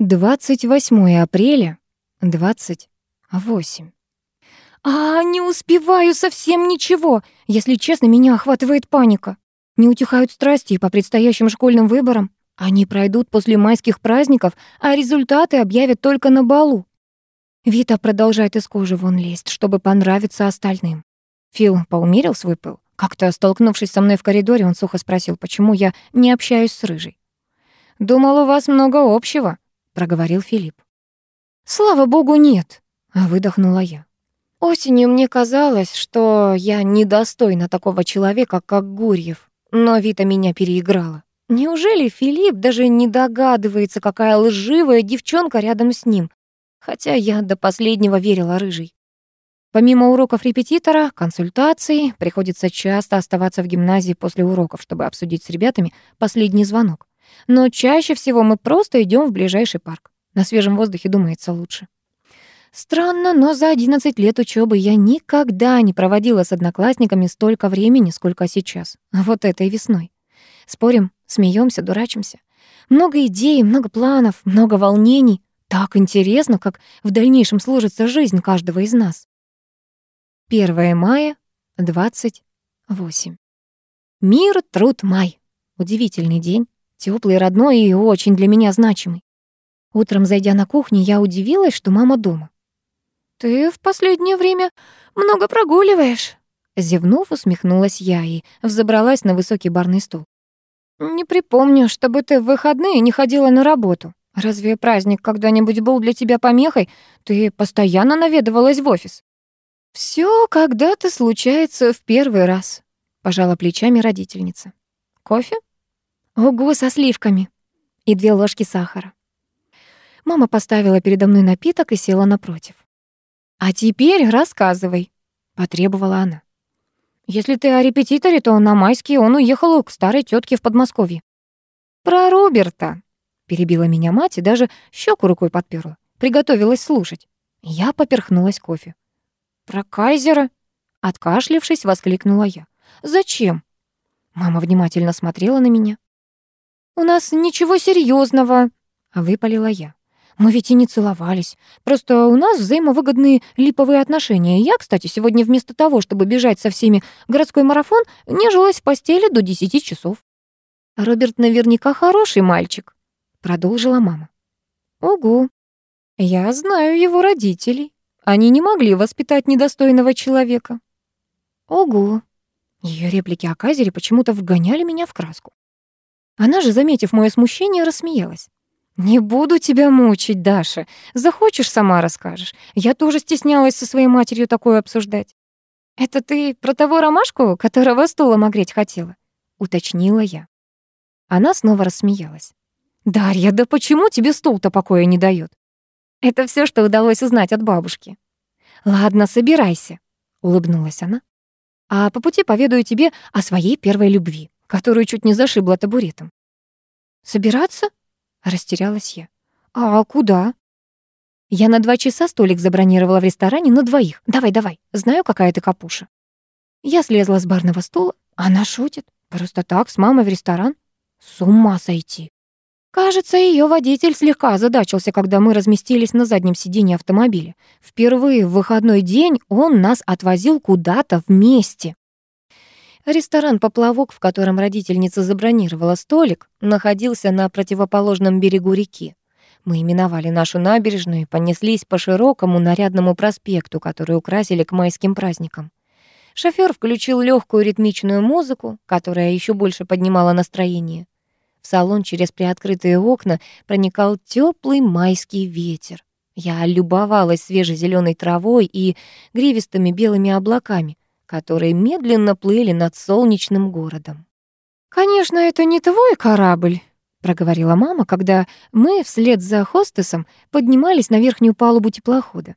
28 апреля, 28. А, не успеваю совсем ничего. Если честно, меня охватывает паника. Не утихают страсти по предстоящим школьным выборам. Они пройдут после майских праздников, а результаты объявят только на балу. Вита продолжает из кожи вон лезть, чтобы понравиться остальным. Фил поумерил свой пыл. Как-то столкнувшись со мной в коридоре, он сухо спросил, почему я не общаюсь с Рыжей. «Думал, у вас много общего», — проговорил Филипп. «Слава богу, нет», — выдохнула я. Осенью мне казалось, что я недостойна такого человека, как Гурьев, но Вита меня переиграла. Неужели Филипп даже не догадывается, какая лживая девчонка рядом с ним? Хотя я до последнего верила рыжей. Помимо уроков репетитора, консультаций, приходится часто оставаться в гимназии после уроков, чтобы обсудить с ребятами последний звонок. Но чаще всего мы просто идем в ближайший парк. На свежем воздухе думается лучше. Странно, но за 11 лет учебы я никогда не проводила с одноклассниками столько времени, сколько сейчас. Вот этой весной. Спорим, смеемся, дурачимся. Много идей, много планов, много волнений. Так интересно, как в дальнейшем сложится жизнь каждого из нас. 1 мая, 28. Мир, труд, май. Удивительный день. Теплый, родной и очень для меня значимый. Утром, зайдя на кухню, я удивилась, что мама дома. «Ты в последнее время много прогуливаешь», — зевнув, усмехнулась я и взобралась на высокий барный стул. «Не припомню, чтобы ты в выходные не ходила на работу. Разве праздник когда-нибудь был для тебя помехой? Ты постоянно наведывалась в офис». «Всё когда-то случается в первый раз», — пожала плечами родительница. «Кофе?» «Ого, со сливками!» и две ложки сахара. Мама поставила передо мной напиток и села напротив. «А теперь рассказывай», — потребовала она. «Если ты о репетиторе, то на майские он уехал к старой тетке в Подмосковье». «Про Роберта», — перебила меня мать и даже щеку рукой подперла. Приготовилась слушать. Я поперхнулась кофе. «Про Кайзера?» — откашлившись, воскликнула я. «Зачем?» Мама внимательно смотрела на меня. «У нас ничего серьезного, выпалила я. Мы ведь и не целовались. Просто у нас взаимовыгодные липовые отношения. Я, кстати, сегодня вместо того, чтобы бежать со всеми городской марафон, нежилась в постели до десяти часов. Роберт наверняка хороший мальчик, продолжила мама. Ого. Я знаю его родителей. Они не могли воспитать недостойного человека. Ого. Ее реплики о Казере почему-то вгоняли меня в краску. Она же, заметив мое смущение, рассмеялась. «Не буду тебя мучить, Даша. Захочешь, сама расскажешь. Я тоже стеснялась со своей матерью такое обсуждать». «Это ты про того ромашку, которого стулом огреть хотела?» — уточнила я. Она снова рассмеялась. «Дарья, да почему тебе стул-то покоя не дает? Это все, что удалось узнать от бабушки». «Ладно, собирайся», — улыбнулась она. «А по пути поведаю тебе о своей первой любви, которую чуть не зашибла табуретом». «Собираться?» Растерялась я. «А куда?» «Я на два часа столик забронировала в ресторане на двоих. Давай, давай, знаю, какая ты капуша». Я слезла с барного стула. Она шутит. Просто так, с мамой в ресторан? С ума сойти. Кажется, ее водитель слегка озадачился, когда мы разместились на заднем сиденье автомобиля. Впервые в выходной день он нас отвозил куда-то вместе. Ресторан «Поплавок», в котором родительница забронировала столик, находился на противоположном берегу реки. Мы именовали нашу набережную и понеслись по широкому нарядному проспекту, который украсили к майским праздникам. Шофёр включил легкую ритмичную музыку, которая еще больше поднимала настроение. В салон через приоткрытые окна проникал теплый майский ветер. Я любовалась свежей зеленой травой и гривистыми белыми облаками, которые медленно плыли над солнечным городом. «Конечно, это не твой корабль», — проговорила мама, когда мы вслед за хостесом поднимались на верхнюю палубу теплохода.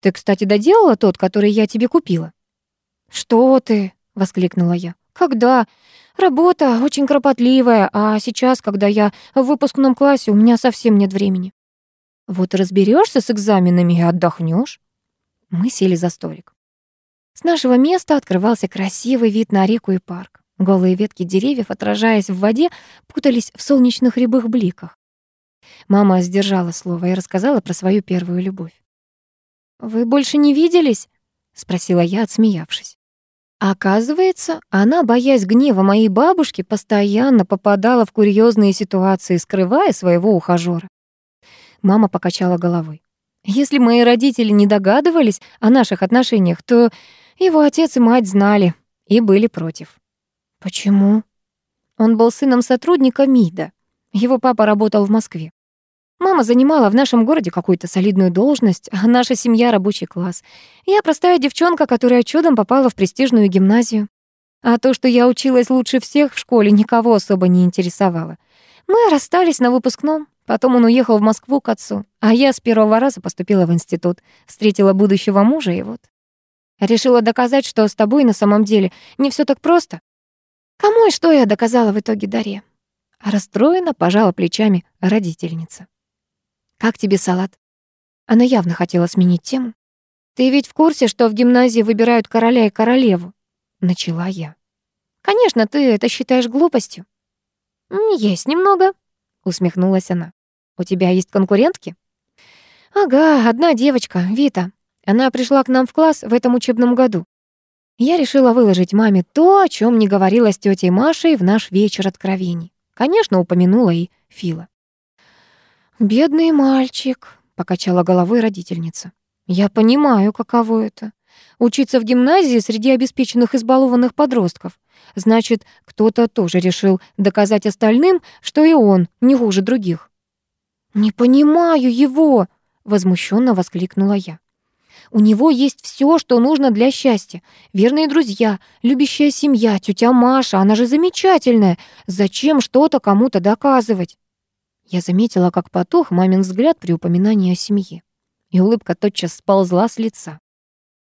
«Ты, кстати, доделала тот, который я тебе купила?» «Что ты?» — воскликнула я. «Когда? Работа очень кропотливая, а сейчас, когда я в выпускном классе, у меня совсем нет времени». «Вот разберешься с экзаменами и отдохнешь. Мы сели за столик. С нашего места открывался красивый вид на реку и парк. Голые ветки деревьев, отражаясь в воде, путались в солнечных рябых бликах. Мама сдержала слово и рассказала про свою первую любовь. «Вы больше не виделись?» — спросила я, отсмеявшись. Оказывается, она, боясь гнева моей бабушки, постоянно попадала в курьезные ситуации, скрывая своего ухажёра. Мама покачала головой. Если мои родители не догадывались о наших отношениях, то его отец и мать знали и были против. Почему? Он был сыном сотрудника МИДа. Его папа работал в Москве. Мама занимала в нашем городе какую-то солидную должность, а наша семья — рабочий класс. Я простая девчонка, которая чудом попала в престижную гимназию. А то, что я училась лучше всех в школе, никого особо не интересовало. Мы расстались на выпускном, потом он уехал в Москву к отцу, а я с первого раза поступила в институт, встретила будущего мужа и вот. Решила доказать, что с тобой на самом деле не все так просто. Кому и что я доказала в итоге Дарье? Расстроена пожала плечами родительница. «Как тебе салат?» Она явно хотела сменить тему. «Ты ведь в курсе, что в гимназии выбирают короля и королеву?» Начала я. «Конечно, ты это считаешь глупостью». «Есть немного», — усмехнулась она. «У тебя есть конкурентки?» «Ага, одна девочка, Вита. Она пришла к нам в класс в этом учебном году. Я решила выложить маме то, о чем не говорила с тетей Машей в наш вечер откровений. Конечно, упомянула и Фила. «Бедный мальчик», — покачала головой родительница. «Я понимаю, каково это. Учиться в гимназии среди обеспеченных избалованных подростков. Значит, кто-то тоже решил доказать остальным, что и он не хуже других». «Не понимаю его», — возмущенно воскликнула я. У него есть все, что нужно для счастья. Верные друзья, любящая семья, тетя Маша, она же замечательная. Зачем что-то кому-то доказывать? Я заметила, как потух мамин взгляд при упоминании о семье. И улыбка тотчас сползла с лица.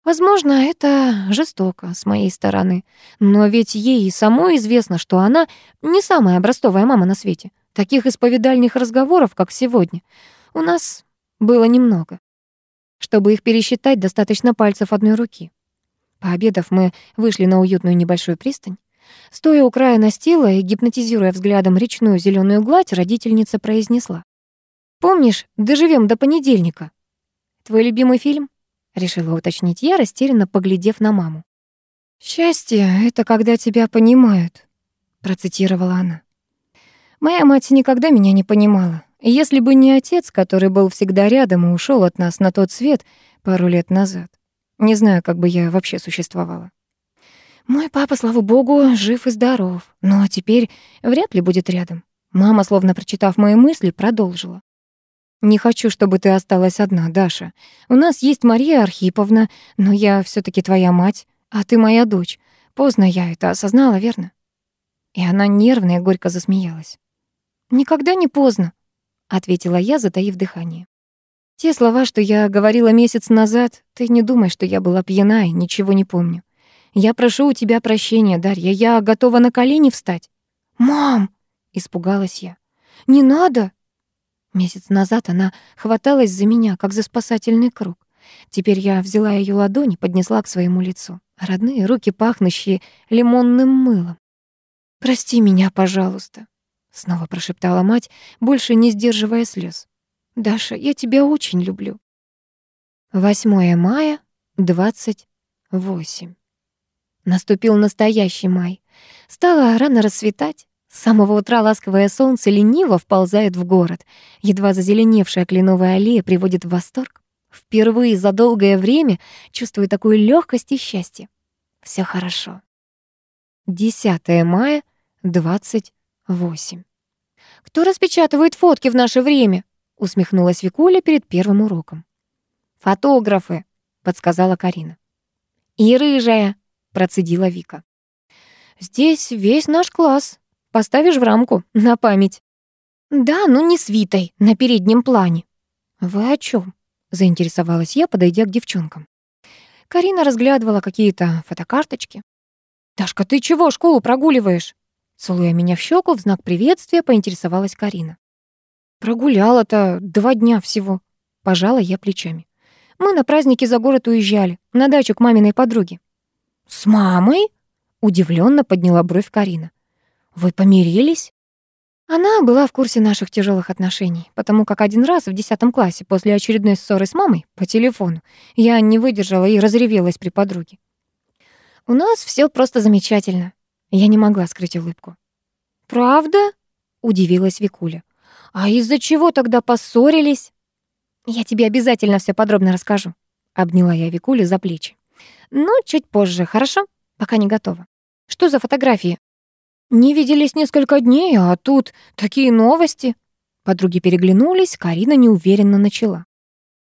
Возможно, это жестоко с моей стороны, но ведь ей и самой известно, что она не самая образцовая мама на свете. Таких исповедальных разговоров, как сегодня, у нас было немного. Чтобы их пересчитать, достаточно пальцев одной руки. Пообедав, мы вышли на уютную небольшую пристань. Стоя у края настила и гипнотизируя взглядом речную зеленую гладь, родительница произнесла. «Помнишь, доживем до понедельника?» «Твой любимый фильм?» — решила уточнить я, растерянно поглядев на маму. «Счастье — это когда тебя понимают», — процитировала она. «Моя мать никогда меня не понимала. Если бы не отец, который был всегда рядом и ушел от нас на тот свет пару лет назад, не знаю, как бы я вообще существовала. Мой папа, слава богу, жив и здоров, но теперь вряд ли будет рядом. Мама, словно прочитав мои мысли, продолжила. «Не хочу, чтобы ты осталась одна, Даша. У нас есть Мария Архиповна, но я все таки твоя мать, а ты моя дочь. Поздно я это осознала, верно?» И она нервно и горько засмеялась. «Никогда не поздно», — ответила я, затаив дыхание. «Те слова, что я говорила месяц назад, ты не думай, что я была пьяна и ничего не помню. Я прошу у тебя прощения, Дарья, я готова на колени встать. Мам, испугалась я. Не надо. Месяц назад она хваталась за меня, как за спасательный круг. Теперь я взяла ее ладони, поднесла к своему лицу. Родные руки, пахнущие лимонным мылом. «Прости меня, пожалуйста», — снова прошептала мать, больше не сдерживая слез. «Даша, я тебя очень люблю». 8 мая, 28. Наступил настоящий май. Стало рано рассветать. С самого утра ласковое солнце лениво вползает в город. Едва зазеленевшая кленовая аллея приводит в восторг. Впервые за долгое время чувствую такую легкость и счастье. Все хорошо. 10 мая, 28. «Кто распечатывает фотки в наше время?» — усмехнулась Викуля перед первым уроком. «Фотографы», — подсказала Карина. «И рыжая», процедила Вика. «Здесь весь наш класс. Поставишь в рамку, на память». «Да, но не с Витой, на переднем плане». «Вы о чем? заинтересовалась я, подойдя к девчонкам. Карина разглядывала какие-то фотокарточки. «Дашка, ты чего школу прогуливаешь?» Целуя меня в щеку, в знак приветствия поинтересовалась Карина. «Прогуляла-то два дня всего», — пожала я плечами. «Мы на праздники за город уезжали, на дачу к маминой подруге». «С мамой?» — удивленно подняла бровь Карина. «Вы помирились?» Она была в курсе наших тяжелых отношений, потому как один раз в десятом классе после очередной ссоры с мамой по телефону я не выдержала и разревелась при подруге. У нас все просто замечательно. Я не могла скрыть улыбку. «Правда?» — удивилась Викуля. «А из-за чего тогда поссорились?» «Я тебе обязательно все подробно расскажу», — обняла я Викулю за плечи. «Но чуть позже, хорошо? Пока не готова. Что за фотографии? Не виделись несколько дней, а тут такие новости. Подруги переглянулись, Карина неуверенно начала.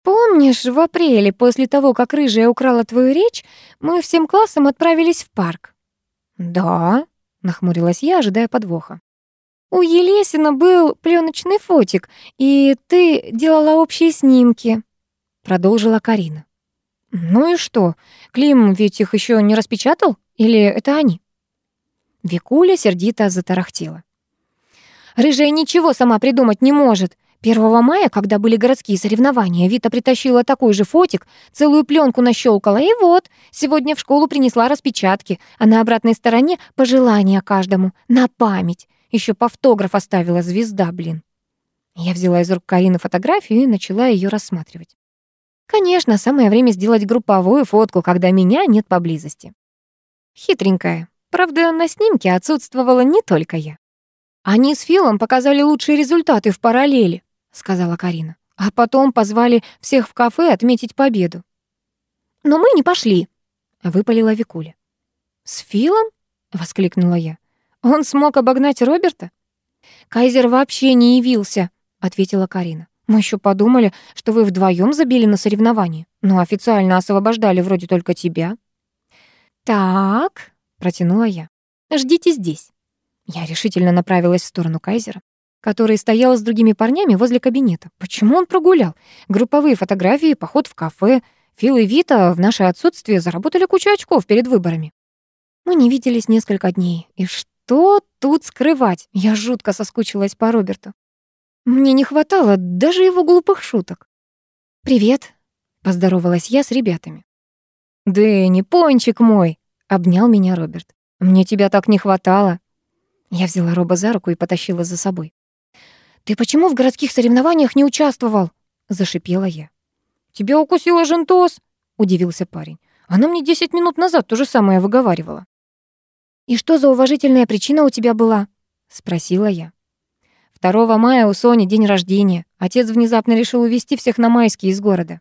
Помнишь, в апреле, после того, как рыжая украла твою речь, мы всем классом отправились в парк? Да, нахмурилась я, ожидая подвоха. У Елесина был пленочный фотик, и ты делала общие снимки, продолжила Карина. Ну и что? Клим ведь их еще не распечатал? Или это они? Викуля сердито затарахтела. «Рыжая ничего сама придумать не может. 1 мая, когда были городские соревнования, Вита притащила такой же фотик, целую пленку нащелкала, и вот, сегодня в школу принесла распечатки, а на обратной стороне пожелания каждому, на память. Еще по автограф оставила звезда, блин. Я взяла из рук Карины фотографию и начала ее рассматривать. Конечно, самое время сделать групповую фотку, когда меня нет поблизости. Хитренькая, Правда, на снимке отсутствовала не только я. «Они с Филом показали лучшие результаты в параллели», — сказала Карина. «А потом позвали всех в кафе отметить победу». «Но мы не пошли», — выпалила Викуля. «С Филом?» — воскликнула я. «Он смог обогнать Роберта?» «Кайзер вообще не явился», — ответила Карина. «Мы еще подумали, что вы вдвоем забили на соревнование, но официально освобождали вроде только тебя». «Так», протянула я. «Ждите здесь». Я решительно направилась в сторону Кайзера, который стоял с другими парнями возле кабинета. Почему он прогулял? Групповые фотографии, поход в кафе. Фил и Вита в наше отсутствие заработали кучу очков перед выборами. Мы не виделись несколько дней. И что тут скрывать? Я жутко соскучилась по Роберту. Мне не хватало даже его глупых шуток. «Привет», — поздоровалась я с ребятами. «Дэнни, пончик мой!» Обнял меня Роберт. «Мне тебя так не хватало». Я взяла Роба за руку и потащила за собой. «Ты почему в городских соревнованиях не участвовал?» — зашипела я. «Тебя укусила жентоз?» — удивился парень. «Она мне десять минут назад то же самое выговаривала». «И что за уважительная причина у тебя была?» — спросила я. 2 мая у Сони день рождения. Отец внезапно решил увезти всех на майские из города.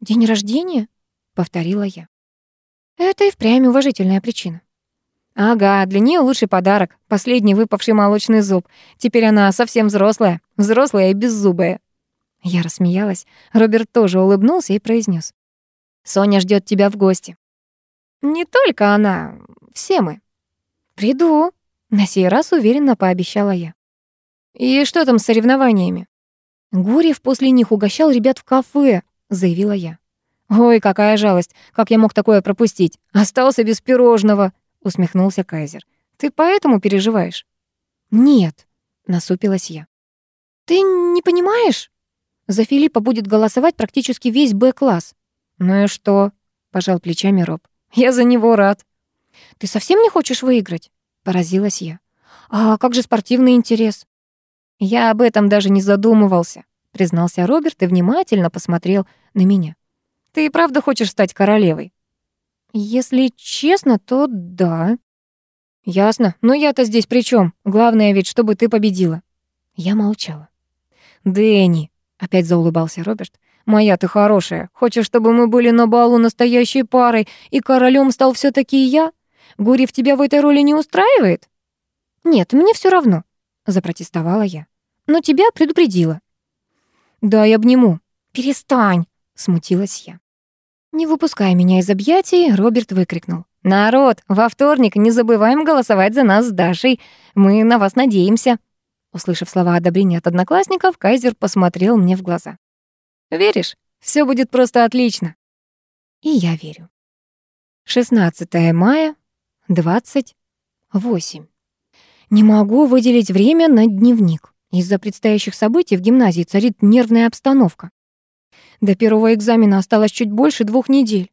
«День рождения?» — повторила я. Это и впрямь уважительная причина. Ага, для нее лучший подарок. Последний выпавший молочный зуб. Теперь она совсем взрослая. Взрослая и беззубая. Я рассмеялась. Роберт тоже улыбнулся и произнес: «Соня ждет тебя в гости». «Не только она, все мы». «Приду», — на сей раз уверенно пообещала я. «И что там с соревнованиями?» «Гурьев после них угощал ребят в кафе», — заявила я. «Ой, какая жалость! Как я мог такое пропустить? Остался без пирожного!» — усмехнулся Кайзер. «Ты поэтому переживаешь?» «Нет», — насупилась я. «Ты не понимаешь? За Филиппа будет голосовать практически весь Б-класс». «Ну и что?» — пожал плечами Роб. «Я за него рад». «Ты совсем не хочешь выиграть?» — поразилась я. «А как же спортивный интерес?» «Я об этом даже не задумывался», — признался Роберт и внимательно посмотрел на меня. Ты и правда хочешь стать королевой? Если честно, то да. Ясно. Но я-то здесь при чем? Главное ведь, чтобы ты победила. Я молчала. Дэнни, опять заулыбался Роберт. Моя ты хорошая. Хочешь, чтобы мы были на балу настоящей парой, и королем стал все таки я? Гурьев тебя в этой роли не устраивает? Нет, мне все равно, запротестовала я. Но тебя предупредила. Да, я обниму. Перестань, смутилась я. Не выпуская меня из объятий, Роберт выкрикнул. «Народ, во вторник не забываем голосовать за нас с Дашей. Мы на вас надеемся». Услышав слова одобрения от одноклассников, Кайзер посмотрел мне в глаза. «Веришь? Все будет просто отлично». И я верю. 16 мая, 28. Не могу выделить время на дневник. Из-за предстоящих событий в гимназии царит нервная обстановка. До первого экзамена осталось чуть больше двух недель.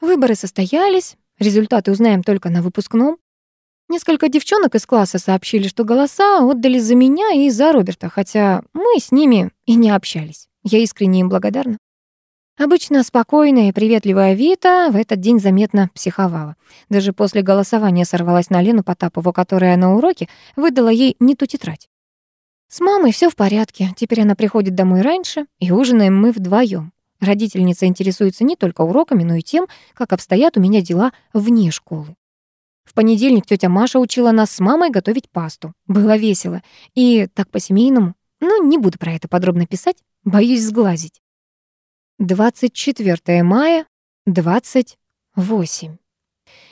Выборы состоялись, результаты узнаем только на выпускном. Несколько девчонок из класса сообщили, что голоса отдали за меня и за Роберта, хотя мы с ними и не общались. Я искренне им благодарна. Обычно спокойная и приветливая Вита в этот день заметно психовала. Даже после голосования сорвалась на Лену Потапову, которая на уроке выдала ей не ту тетрадь. С мамой все в порядке. Теперь она приходит домой раньше, и ужинаем мы вдвоем. Родительница интересуется не только уроками, но и тем, как обстоят у меня дела вне школы. В понедельник тетя Маша учила нас с мамой готовить пасту. Было весело. И так по-семейному. Но не буду про это подробно писать, боюсь сглазить. 24 мая, 28.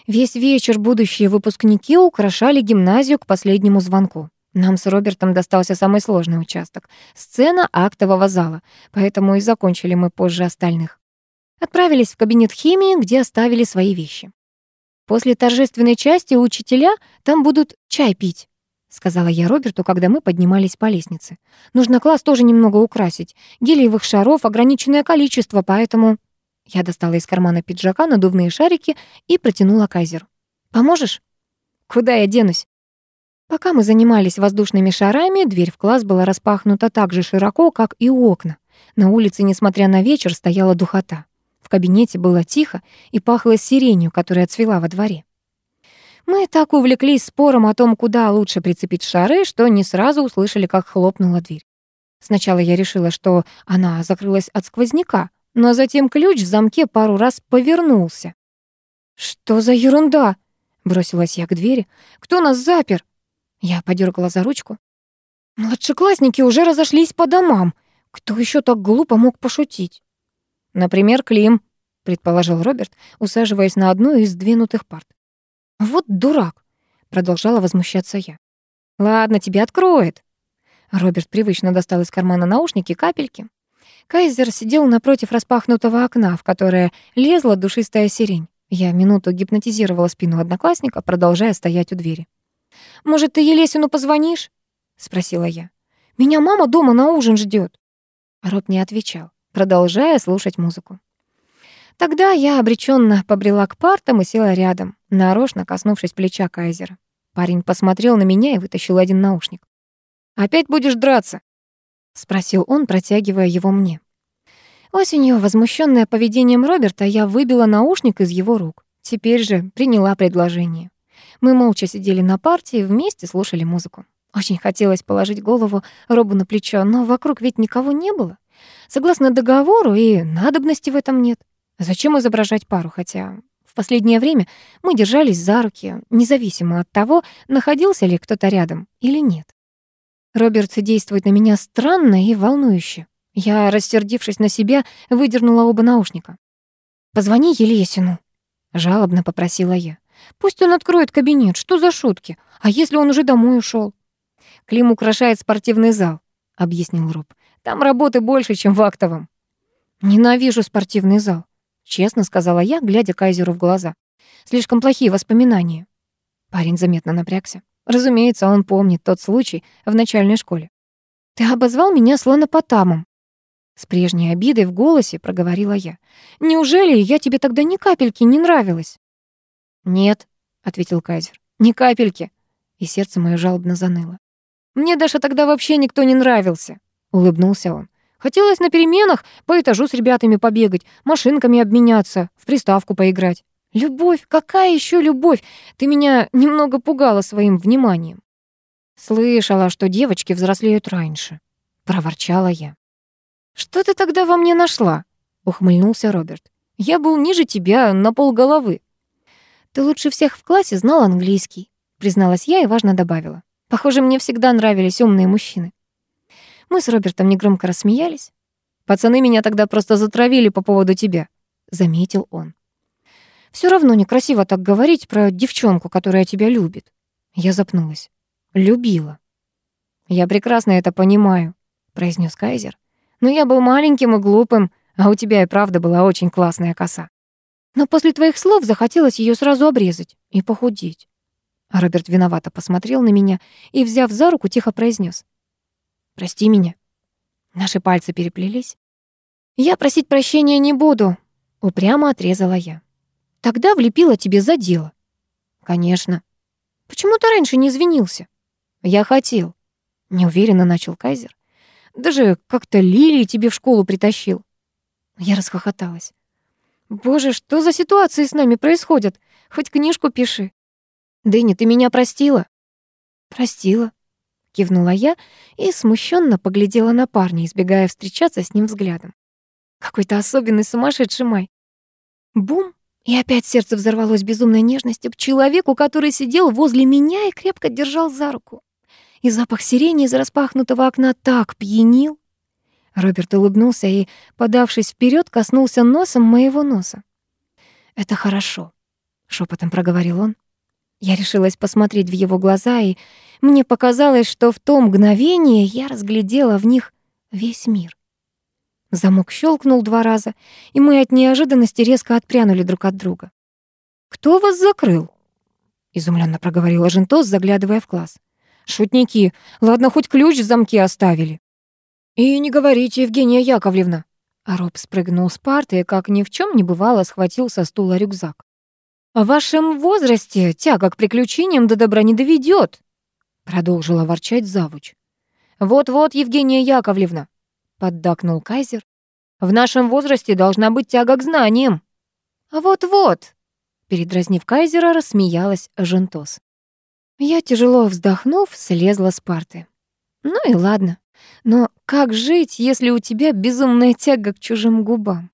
Весь вечер будущие выпускники украшали гимназию к последнему звонку. Нам с Робертом достался самый сложный участок — сцена актового зала, поэтому и закончили мы позже остальных. Отправились в кабинет химии, где оставили свои вещи. После торжественной части учителя там будут чай пить, сказала я Роберту, когда мы поднимались по лестнице. Нужно класс тоже немного украсить. Гелиевых шаров ограниченное количество, поэтому я достала из кармана пиджака надувные шарики и протянула Кайзеру. Поможешь? Куда я денусь? Пока мы занимались воздушными шарами, дверь в класс была распахнута так же широко, как и окна. На улице, несмотря на вечер, стояла духота. В кабинете было тихо и пахло сиренью, которая цвела во дворе. Мы так увлеклись спором о том, куда лучше прицепить шары, что не сразу услышали, как хлопнула дверь. Сначала я решила, что она закрылась от сквозняка, но затем ключ в замке пару раз повернулся. «Что за ерунда?» — бросилась я к двери. «Кто нас запер?» Я подергала за ручку. Младшеклассники уже разошлись по домам. Кто еще так глупо мог пошутить? Например, Клим, предположил Роберт, усаживаясь на одну из сдвинутых парт. Вот дурак, продолжала возмущаться я. Ладно, тебе откроет. Роберт привычно достал из кармана наушники капельки. Кайзер сидел напротив распахнутого окна, в которое лезла душистая сирень. Я минуту гипнотизировала спину одноклассника, продолжая стоять у двери. «Может, ты Елесину позвонишь?» — спросила я. «Меня мама дома на ужин ждет. Роб не отвечал, продолжая слушать музыку. Тогда я обреченно побрела к партам и села рядом, нарочно коснувшись плеча Кайзера. Парень посмотрел на меня и вытащил один наушник. «Опять будешь драться?» — спросил он, протягивая его мне. Осенью, возмущенная поведением Роберта, я выбила наушник из его рук. Теперь же приняла предложение. Мы молча сидели на парте и вместе слушали музыку. Очень хотелось положить голову Робу на плечо, но вокруг ведь никого не было. Согласно договору, и надобности в этом нет. Зачем изображать пару, хотя в последнее время мы держались за руки, независимо от того, находился ли кто-то рядом или нет. Роберт действует на меня странно и волнующе. Я, рассердившись на себя, выдернула оба наушника. «Позвони Елесину», — жалобно попросила я. Пусть он откроет кабинет, что за шутки? А если он уже домой ушел? Клим украшает спортивный зал, объяснил Роб. Там работы больше, чем в актовом. Ненавижу спортивный зал, честно сказала я, глядя Кайзеру в глаза. Слишком плохие воспоминания. Парень заметно напрягся. Разумеется, он помнит тот случай в начальной школе. Ты обозвал меня слонопотамом. С прежней обидой в голосе проговорила я. Неужели я тебе тогда ни капельки не нравилась? «Нет», — ответил Кайзер, — «ни капельки». И сердце мое жалобно заныло. «Мне Даша тогда вообще никто не нравился», — улыбнулся он. «Хотелось на переменах по этажу с ребятами побегать, машинками обменяться, в приставку поиграть. Любовь, какая еще любовь? Ты меня немного пугала своим вниманием». «Слышала, что девочки взрослеют раньше», — проворчала я. «Что ты тогда во мне нашла?» — ухмыльнулся Роберт. «Я был ниже тебя на полголовы. «Ты лучше всех в классе знал английский», призналась я и важно добавила. «Похоже, мне всегда нравились умные мужчины». Мы с Робертом негромко рассмеялись. «Пацаны меня тогда просто затравили по поводу тебя», — заметил он. Все равно некрасиво так говорить про девчонку, которая тебя любит». Я запнулась. «Любила». «Я прекрасно это понимаю», — произнес Кайзер. «Но я был маленьким и глупым, а у тебя и правда была очень классная коса». Но после твоих слов захотелось ее сразу обрезать и похудеть. Роберт виновато посмотрел на меня и, взяв за руку, тихо произнес: «Прости меня». Наши пальцы переплелись. «Я просить прощения не буду», — упрямо отрезала я. «Тогда влепила тебе за дело». «Конечно». Почему ты раньше не извинился?» «Я хотел», — неуверенно начал Кайзер. «Даже как-то Лилии тебе в школу притащил». Я расхохоталась. «Боже, что за ситуации с нами происходят? Хоть книжку пиши». «Дэнни, ты меня простила?» «Простила», — кивнула я и смущенно поглядела на парня, избегая встречаться с ним взглядом. Какой-то особенный сумасшедший май. Бум! И опять сердце взорвалось безумной нежностью к человеку, который сидел возле меня и крепко держал за руку. И запах сирени из распахнутого окна так пьянил. Роберт улыбнулся и, подавшись вперед, коснулся носом моего носа. «Это хорошо», — шепотом проговорил он. Я решилась посмотреть в его глаза, и мне показалось, что в то мгновение я разглядела в них весь мир. Замок щелкнул два раза, и мы от неожиданности резко отпрянули друг от друга. «Кто вас закрыл?» — изумленно проговорила Жентос, заглядывая в класс. «Шутники, ладно, хоть ключ в замке оставили». «И не говорите, Евгения Яковлевна». А Роб спрыгнул с парты и, как ни в чем не бывало, схватил со стула рюкзак. «В вашем возрасте тяга к приключениям до добра не доведет», продолжила ворчать завуч. «Вот-вот, Евгения Яковлевна, поддакнул Кайзер. В нашем возрасте должна быть тяга к знаниям. Вот-вот, передразнив Кайзера, рассмеялась Жентос. Я, тяжело вздохнув, слезла с парты. Ну и ладно. Но как жить, если у тебя безумная тяга к чужим губам?